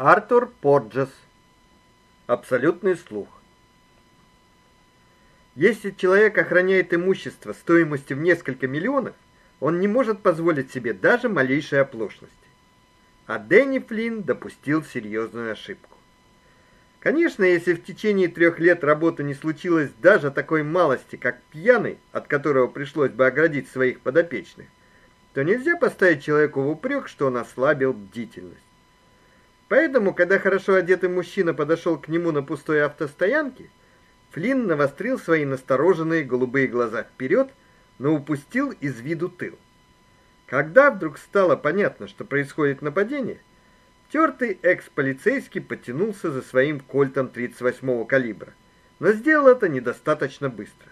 Артур Порджес. Абсолютный слух. Если человек охраняет имущество стоимостью в несколько миллионов, он не может позволить себе даже малейшей оплошности. А Дэнни Флинн допустил серьезную ошибку. Конечно, если в течение трех лет работы не случилось даже такой малости, как пьяный, от которого пришлось бы оградить своих подопечных, то нельзя поставить человеку в упрек, что он ослабил бдительность. Поэтому, когда хорошо одетый мужчина подошел к нему на пустой автостоянке, Флинн навострил свои настороженные голубые глаза вперед, но упустил из виду тыл. Когда вдруг стало понятно, что происходит нападение, тертый экс-полицейский потянулся за своим кольтом 38-го калибра, но сделал это недостаточно быстро.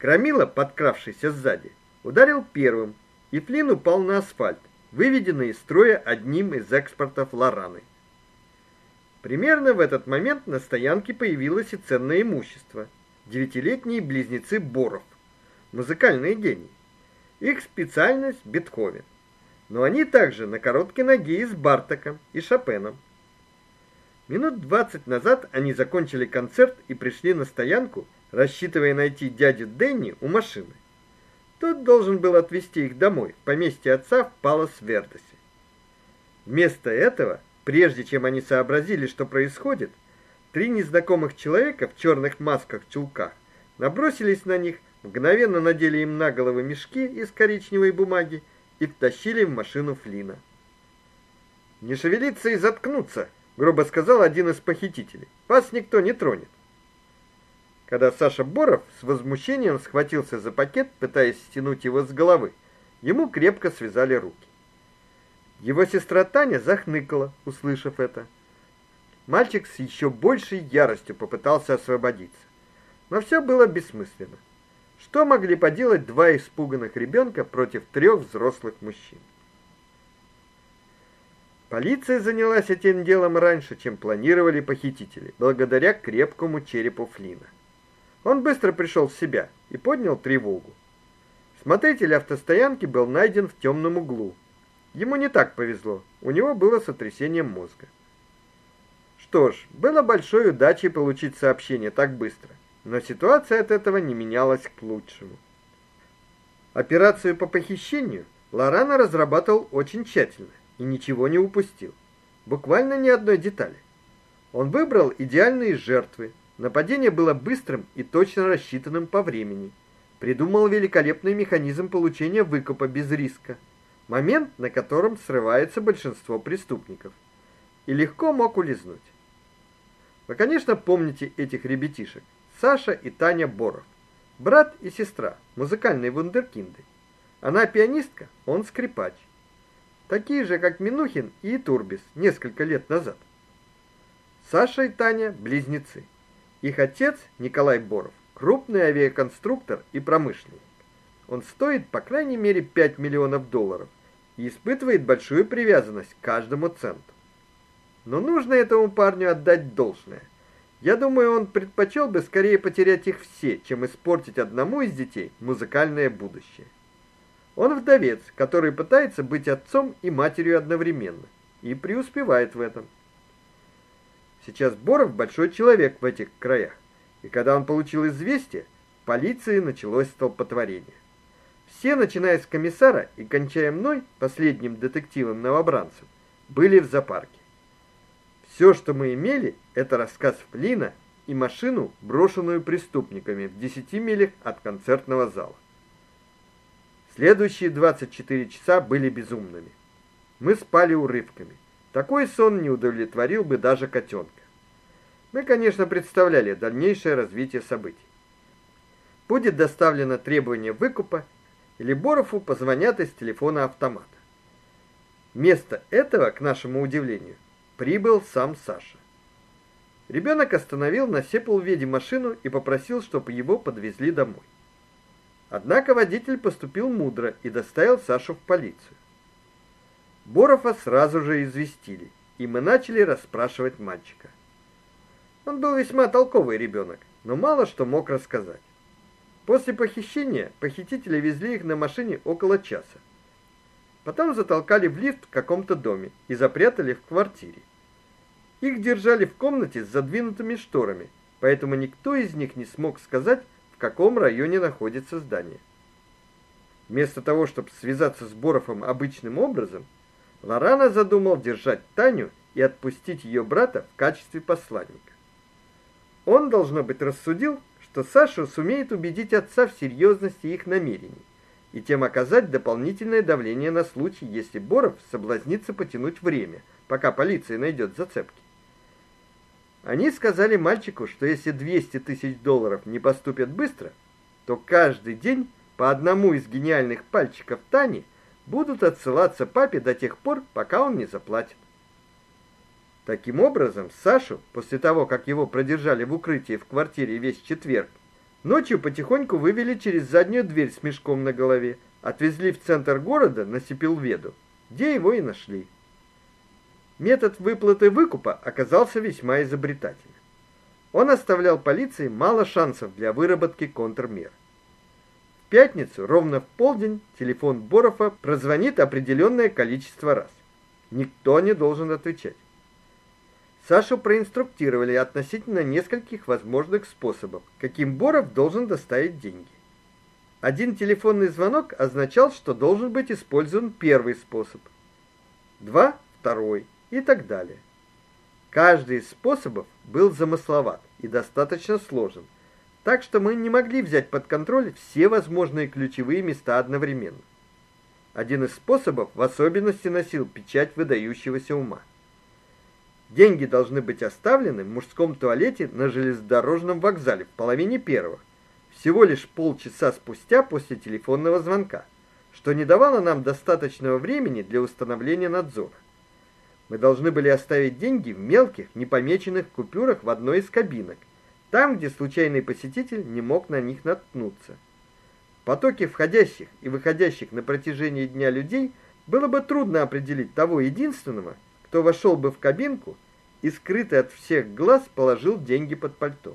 Громила, подкравшийся сзади, ударил первым, и Флинн упал на асфальт, выведенный из строя одним из экспортов Лораны. Примерно в этот момент на стоянке появилось и ценное имущество. Девятилетние близнецы Боров, музыкальные гении. Их специальность Бетховен. Но они также на короткой ноге и с Бартоком и Шопеном. Минут двадцать назад они закончили концерт и пришли на стоянку, рассчитывая найти дядю Дэнни у машины. Тот должен был отвезти их домой, в поместье отца в Палас-Вердосе. Вместо этого, прежде чем они сообразили, что происходит, три незнакомых человека в черных масках-чулках набросились на них, мгновенно надели им на головы мешки из коричневой бумаги и втащили в машину Флина. "Не шевелиться и заткнуться", грубо сказал один из похитителей. "Вас никто не тронет". Когда Саша Боров с возмущением схватился за пакет, пытаясь стянуть его с головы, ему крепко связали руки. Его сестра Таня захныкала, услышав это. Мальчик с еще большей яростью попытался освободиться. Но все было бессмысленно. Что могли поделать два испуганных ребенка против трех взрослых мужчин? Полиция занялась этим делом раньше, чем планировали похитители, благодаря крепкому черепу Флина. Он быстро пришел в себя и поднял тревогу. Смотритель автостоянки был найден в темном углу. Ему не так повезло. У него было сотрясение мозга. Что ж, было большой удачей получить сообщение так быстро, но ситуация от этого не менялась к лучшему. Операцию по похищению Лорана разрабатывал очень тщательно и ничего не упустил. Буквально ни одной детали. Он выбрал идеальные жертвы, Нападение было быстрым и точно рассчитанным по времени. Придумал великолепный механизм получения выкупа без риска. Момент, на котором срывается большинство преступников. И легко мог улизнуть. Вы, конечно, помните этих ребятишек. Саша и Таня Боров. Брат и сестра, музыкальные вундеркинды. Она пианистка, он скрипач. Такие же, как Минухин и Турбис несколько лет назад. Саша и Таня близнецы. Их отец, Николай Боров, крупный авиаконструктор и промышленник. Он стоит, по крайней мере, 5 миллионов долларов и испытывает большую привязанность к каждому центу. Но нужно этому парню отдать должное. Я думаю, он предпочел бы скорее потерять их все, чем испортить одному из детей музыкальное будущее. Он вдовец, который пытается быть отцом и матерью одновременно и преуспевает в этом. Сейчас Боров большой человек в этих краях. И когда он получил известие, в полиции началось столпотворение. Все, начиная с комиссара и кончая мной, последним детективом-новобранцем, были в зоопарке. Все, что мы имели, это рассказ Флина и машину, брошенную преступниками в 10 милях от концертного зала. Следующие 24 часа были безумными. Мы спали урывками. Такой сон не удовлетворил бы даже котенка. Мы, конечно, представляли дальнейшее развитие событий. Будет доставлено требование выкупа, или Борову позвонят из телефона автомата. Вместо этого, к нашему удивлению, прибыл сам Саша. Ребенок остановил на Сеплведе машину и попросил, чтобы его подвезли домой. Однако водитель поступил мудро и доставил Сашу в полицию. Борова сразу же известили, и мы начали расспрашивать мальчика. Он был весьма толковый ребенок, но мало что мог рассказать. После похищения похитители везли их на машине около часа. Потом затолкали в лифт в каком-то доме и запрятали в квартире. Их держали в комнате с задвинутыми шторами, поэтому никто из них не смог сказать, в каком районе находится здание. Вместо того, чтобы связаться с Боровым обычным образом, Лорана задумал держать Таню и отпустить ее брата в качестве посланника. Он должно быть рассудил, что Саша сумеет убедить отца в серьезности их намерений и тем оказать дополнительное давление на случай, если Боров соблазнится потянуть время, пока полиция найдет зацепки. Они сказали мальчику, что если 200 тысяч долларов не поступят быстро, то каждый день по одному из гениальных пальчиков Тани будут отсылаться папе до тех пор, пока он не заплатит. Таким образом, Сашу, после того, как его продержали в укрытии в квартире весь четверг, Ночью потихоньку вывели через заднюю дверь с мешком на голове, отвезли в центр города на Сепилведу, где его и нашли. Метод выплаты выкупа оказался весьма изобретательным. Он оставлял полиции мало шансов для выработки контрмер. В пятницу ровно в полдень телефон Борова прозвонит определенное количество раз. Никто не должен отвечать. Сашу проинструктировали относительно нескольких возможных способов, каким Боров должен доставить деньги. Один телефонный звонок означал, что должен быть использован первый способ. Два второй и так далее. Каждый из способов был замысловат и достаточно сложен, так что мы не могли взять под контроль все возможные ключевые места одновременно. Один из способов в особенности носил печать выдающегося ума. Деньги должны быть оставлены в мужском туалете на железнодорожном вокзале в половине первого, всего лишь полчаса спустя после телефонного звонка, что не давало нам достаточного времени для установления надзора. Мы должны были оставить деньги в мелких, непомеченных купюрах в одной из кабинок, там, где случайный посетитель не мог на них наткнуться. В потоке входящих и выходящих на протяжении дня людей было бы трудно определить того единственного, кто вошел бы в кабинку и скрытый от всех глаз положил деньги под пальто.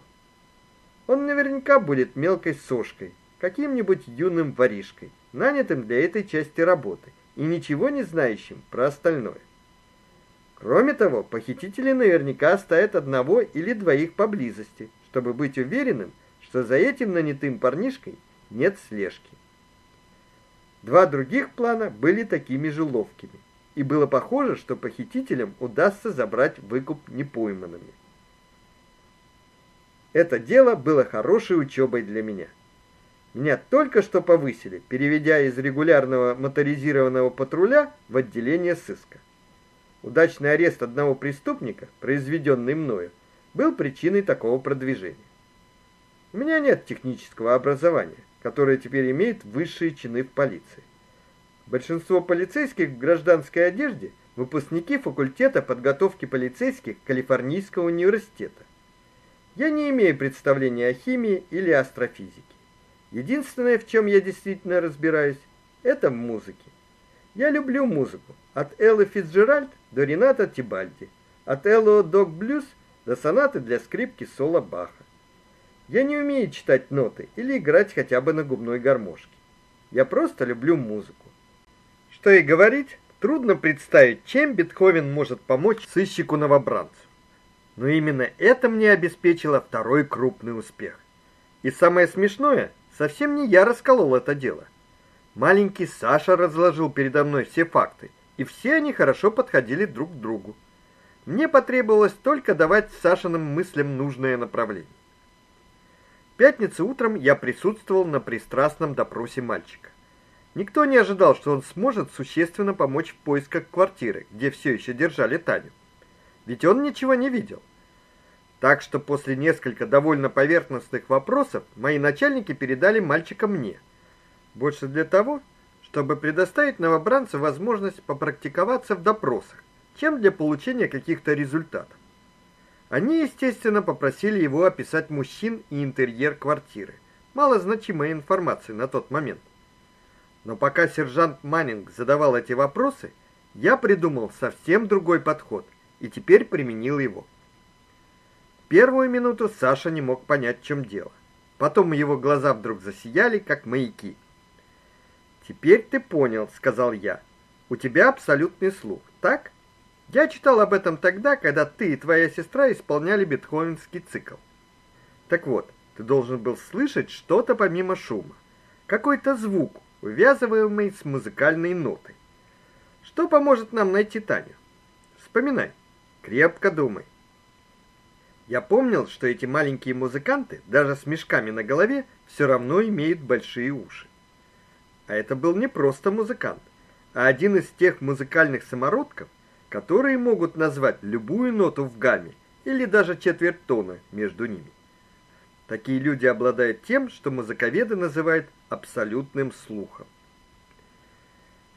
Он наверняка будет мелкой сошкой, каким-нибудь юным воришкой, нанятым для этой части работы и ничего не знающим про остальное. Кроме того, похитители наверняка оставят одного или двоих поблизости, чтобы быть уверенным, что за этим нанятым парнишкой нет слежки. Два других плана были такими же ловкими и было похоже, что похитителям удастся забрать выкуп непойманными. Это дело было хорошей учебой для меня. Меня только что повысили, переведя из регулярного моторизированного патруля в отделение сыска. Удачный арест одного преступника, произведенный мною, был причиной такого продвижения. У меня нет технического образования, которое теперь имеет высшие чины в полиции. Большинство полицейских в гражданской одежде выпускники факультета подготовки полицейских Калифорнийского университета. Я не имею представления о химии или астрофизике. Единственное, в чем я действительно разбираюсь, это в музыке. Я люблю музыку, от Эллы Фицджеральд до Рената Тибальди, от Элло Дог Блюз до сонаты для скрипки соло Баха. Я не умею читать ноты или играть хотя бы на губной гармошке. Я просто люблю музыку. Что и говорить, трудно представить, чем Бетховен может помочь сыщику-новобранцу. Но именно это мне обеспечило второй крупный успех. И самое смешное, совсем не я расколол это дело. Маленький Саша разложил передо мной все факты, и все они хорошо подходили друг к другу. Мне потребовалось только давать Сашиным мыслям нужное направление. В пятницу утром я присутствовал на пристрастном допросе мальчика. Никто не ожидал, что он сможет существенно помочь в поисках квартиры, где все еще держали Таню. Ведь он ничего не видел. Так что после нескольких довольно поверхностных вопросов мои начальники передали мальчика мне. Больше для того, чтобы предоставить новобранцу возможность попрактиковаться в допросах, чем для получения каких-то результатов. Они, естественно, попросили его описать мужчин и интерьер квартиры. Малозначимая информация на тот момент. Но пока сержант Маннинг задавал эти вопросы, я придумал совсем другой подход и теперь применил его. Первую минуту Саша не мог понять, в чем дело. Потом его глаза вдруг засияли, как маяки. "Теперь ты понял", сказал я. "У тебя абсолютный слух, так?" Я читал об этом тогда, когда ты и твоя сестра исполняли бетховенский цикл. Так вот, ты должен был слышать что-то помимо шума. Какой-то звук, увязываемый с музыкальной нотой. Что поможет нам найти Таню? Вспоминай. Крепко думай. Я помнил, что эти маленькие музыканты, даже с мешками на голове, все равно имеют большие уши. А это был не просто музыкант, а один из тех музыкальных самородков, которые могут назвать любую ноту в гамме или даже четверть тона между ними. Такие люди обладают тем, что музыковеды называют абсолютным слухом.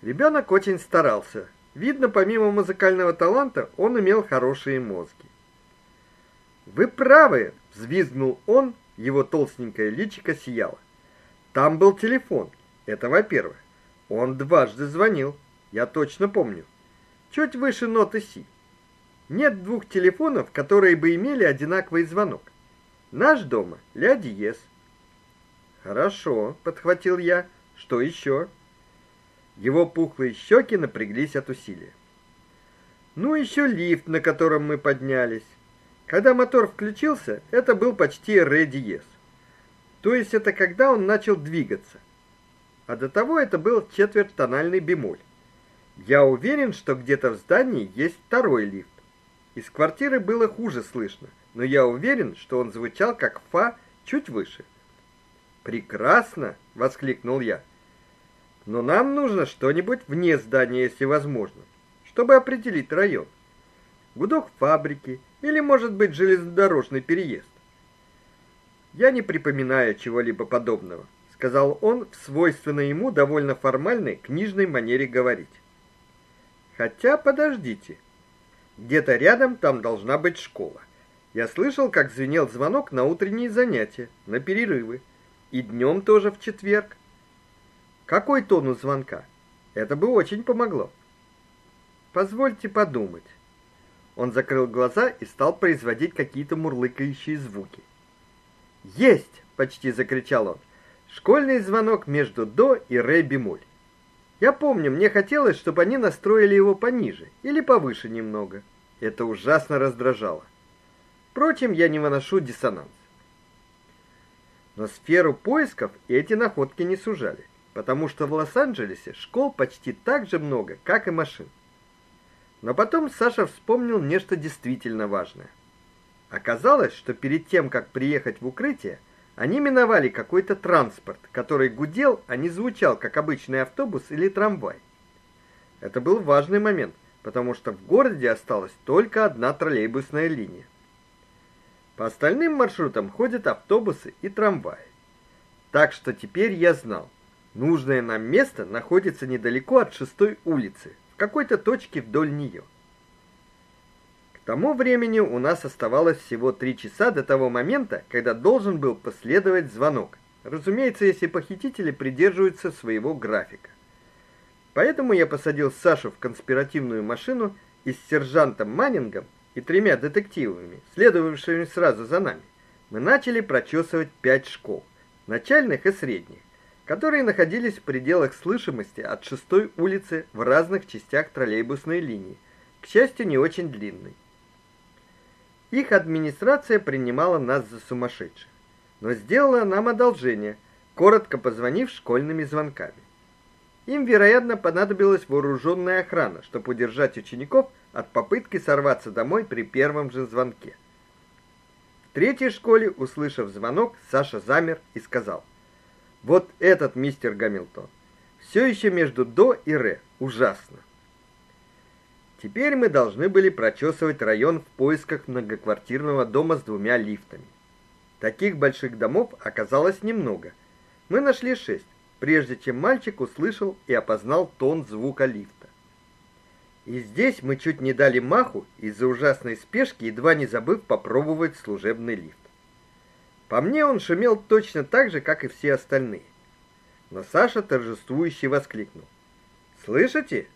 Ребенок очень старался. Видно, помимо музыкального таланта, он имел хорошие мозги. Вы правы, взвизгнул он, его толстенькое личико сияло. Там был телефон. Это, во-первых. Он дважды звонил. Я точно помню. Чуть выше ноты си. Нет двух телефонов, которые бы имели одинаковый звонок. Наш дома ля диез. Хорошо, подхватил я. Что еще? Его пухлые щеки напряглись от усилия. Ну еще лифт, на котором мы поднялись. Когда мотор включился, это был почти ре диез. То есть это когда он начал двигаться. А до того это был четвертьтональный бемоль. Я уверен, что где-то в здании есть второй лифт. Из квартиры было хуже слышно, но я уверен, что он звучал как фа чуть выше. Прекрасно, воскликнул я. Но нам нужно что-нибудь вне здания, если возможно, чтобы определить район. Гудок фабрики или, может быть, железнодорожный переезд. Я не припоминаю чего-либо подобного, сказал он в свойственной ему довольно формальной книжной манере говорить. Хотя подождите. Где-то рядом там должна быть школа. Я слышал, как звенел звонок на утренние занятия, на перерывы, и днем тоже в четверг. Какой тон у звонка? Это бы очень помогло. Позвольте подумать. Он закрыл глаза и стал производить какие-то мурлыкающие звуки. "Есть!" почти закричал он. Школьный звонок между до и ре бемоль. Я помню, мне хотелось, чтобы они настроили его пониже или повыше немного. Это ужасно раздражало. Впрочем, я не выношу диссонанс. Но сферу поисков эти находки не сужали, потому что в Лос-Анджелесе школ почти так же много, как и машин. Но потом Саша вспомнил нечто действительно важное. Оказалось, что перед тем, как приехать в укрытие, они миновали какой-то транспорт, который гудел, а не звучал, как обычный автобус или трамвай. Это был важный момент, потому что в городе осталась только одна троллейбусная линия. По остальным маршрутам ходят автобусы и трамваи. Так что теперь я знал, нужное нам место находится недалеко от шестой улицы, в какой-то точке вдоль нее. К тому времени у нас оставалось всего три часа до того момента, когда должен был последовать звонок. Разумеется, если похитители придерживаются своего графика. Поэтому я посадил Сашу в конспиративную машину и с сержантом Маннингом и тремя детективами, следовавшими сразу за нами, мы начали прочесывать пять школ, начальных и средних, которые находились в пределах слышимости от шестой улицы в разных частях троллейбусной линии, к счастью, не очень длинной. Их администрация принимала нас за сумасшедших, но сделала нам одолжение, коротко позвонив школьными звонками. Им, вероятно, понадобилась вооруженная охрана, чтобы удержать учеников от попытки сорваться домой при первом же звонке. В третьей школе, услышав звонок, Саша замер и сказал: "Вот этот мистер Гамильтон. Все еще между до и ре. Ужасно". Теперь мы должны были прочесывать район в поисках многоквартирного дома с двумя лифтами. Таких больших домов оказалось немного. Мы нашли шесть, прежде чем мальчик услышал и опознал тон звука лифта. И здесь мы чуть не дали маху из-за ужасной спешки, едва не забыв попробовать служебный лифт. По мне он шумел точно так же, как и все остальные. Но Саша торжествующе воскликнул: "Слышите?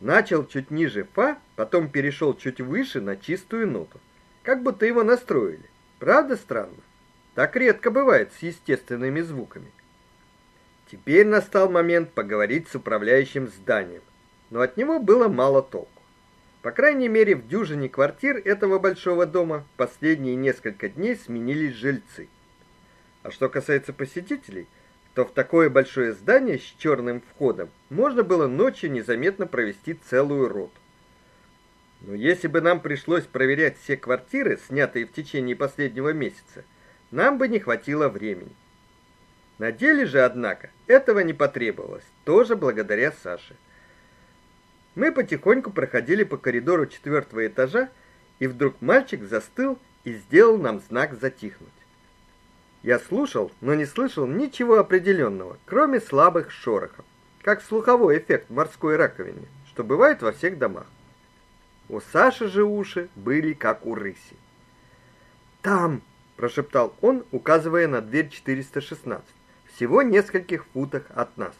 Начал чуть ниже фа, потом перешел чуть выше на чистую ноту, как будто его настроили. Правда странно? Так редко бывает с естественными звуками". Теперь настал момент поговорить с управляющим зданием но от него было мало толку. По крайней мере, в дюжине квартир этого большого дома последние несколько дней сменились жильцы. А что касается посетителей, то в такое большое здание с черным входом можно было ночью незаметно провести целую роту. Но если бы нам пришлось проверять все квартиры, снятые в течение последнего месяца, нам бы не хватило времени. На деле же, однако, этого не потребовалось, тоже благодаря Саше. Мы потихоньку проходили по коридору четвертого этажа, и вдруг мальчик застыл и сделал нам знак затихнуть. Я слушал, но не слышал ничего определенного, кроме слабых шорохов, как слуховой эффект в морской раковине, что бывает во всех домах. У Саши же уши были как у рыси. "Там", прошептал он, указывая на дверь 416, всего нескольких футах от нас.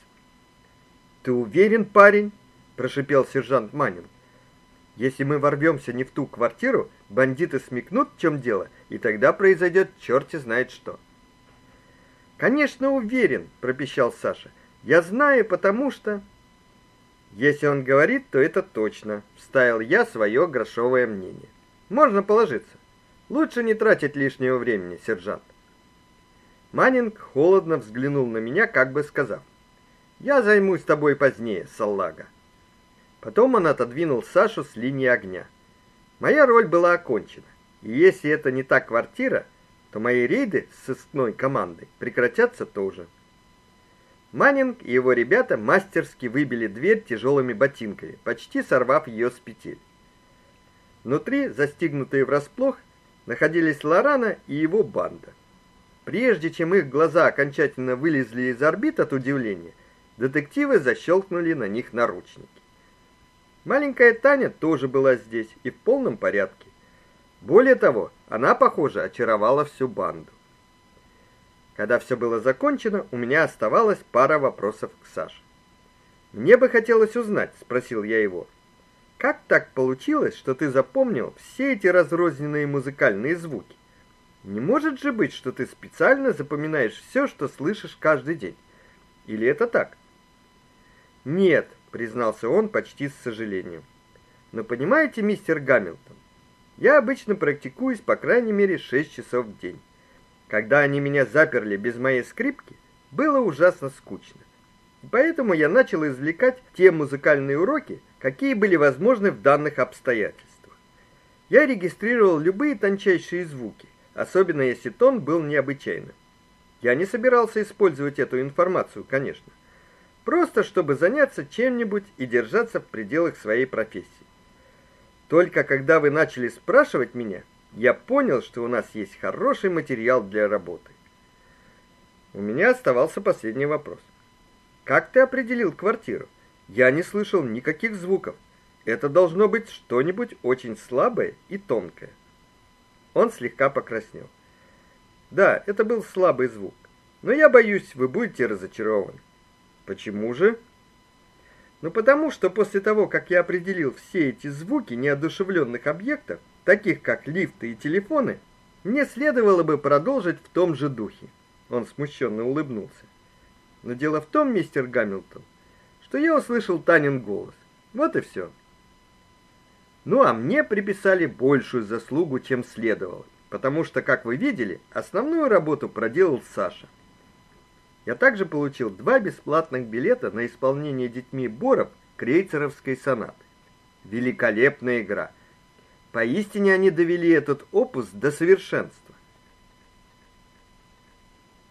"Ты уверен, парень?" Прошипел сержант Манин. Если мы ворвемся не в ту квартиру, бандиты смекнут, в чем дело, и тогда произойдет черти знает что. Конечно, уверен, пропищал Саша. Я знаю, потому что Если он говорит, то это точно, вставил я свое грошовое мнение. Можно положиться. Лучше не тратить лишнего времени, сержант. Манинг холодно взглянул на меня, как бы сказав: "Я займусь тобой позднее, саллага". Потом он отодвинул Сашу с линии огня. Моя роль была окончена. И если это не та квартира, то мои рейды с сыскной командой прекратятся тоже. Маннинг и его ребята мастерски выбили дверь тяжелыми ботинками, почти сорвав ее с петель. Внутри, застигнутые врасплох, находились Лорана и его банда. Прежде чем их глаза окончательно вылезли из орбит от удивления, детективы защелкнули на них наручники. Маленькая Таня тоже была здесь и в полном порядке. Более того, она, похоже, очаровала всю банду. Когда все было закончено, у меня оставалось пара вопросов к Саше. Мне бы хотелось узнать, спросил я его. Как так получилось, что ты запомнил все эти разрозненные музыкальные звуки? Не может же быть, что ты специально запоминаешь все, что слышишь каждый день. Или это так? Нет, признался он почти с сожалением. Но понимаете, мистер Гамильтон, я обычно практикуюсь по крайней мере 6 часов в день. Когда они меня заперли без моей скрипки, было ужасно скучно. Поэтому я начал извлекать те музыкальные уроки, какие были возможны в данных обстоятельствах. Я регистрировал любые тончайшие звуки, особенно если тон был необычайным. Я не собирался использовать эту информацию, конечно, просто чтобы заняться чем-нибудь и держаться в пределах своей профессии. Только когда вы начали спрашивать меня, я понял, что у нас есть хороший материал для работы. У меня оставался последний вопрос. Как ты определил квартиру? Я не слышал никаких звуков. Это должно быть что-нибудь очень слабое и тонкое. Он слегка покраснел. Да, это был слабый звук. Но я боюсь, вы будете разочарованы. Почему же? Ну потому что после того, как я определил все эти звуки неодушевленных объектов, таких как лифты и телефоны, мне следовало бы продолжить в том же духе. Он смущенно улыбнулся. Но дело в том, мистер Гамильтон, что я услышал Танин голос. Вот и все. Ну а мне приписали большую заслугу, чем следовало, потому что, как вы видели, основную работу проделал Саша. Я также получил два бесплатных билета на исполнение детьми Боров крейцеровской сонаты. Великолепная игра. Поистине они довели этот опус до совершенства.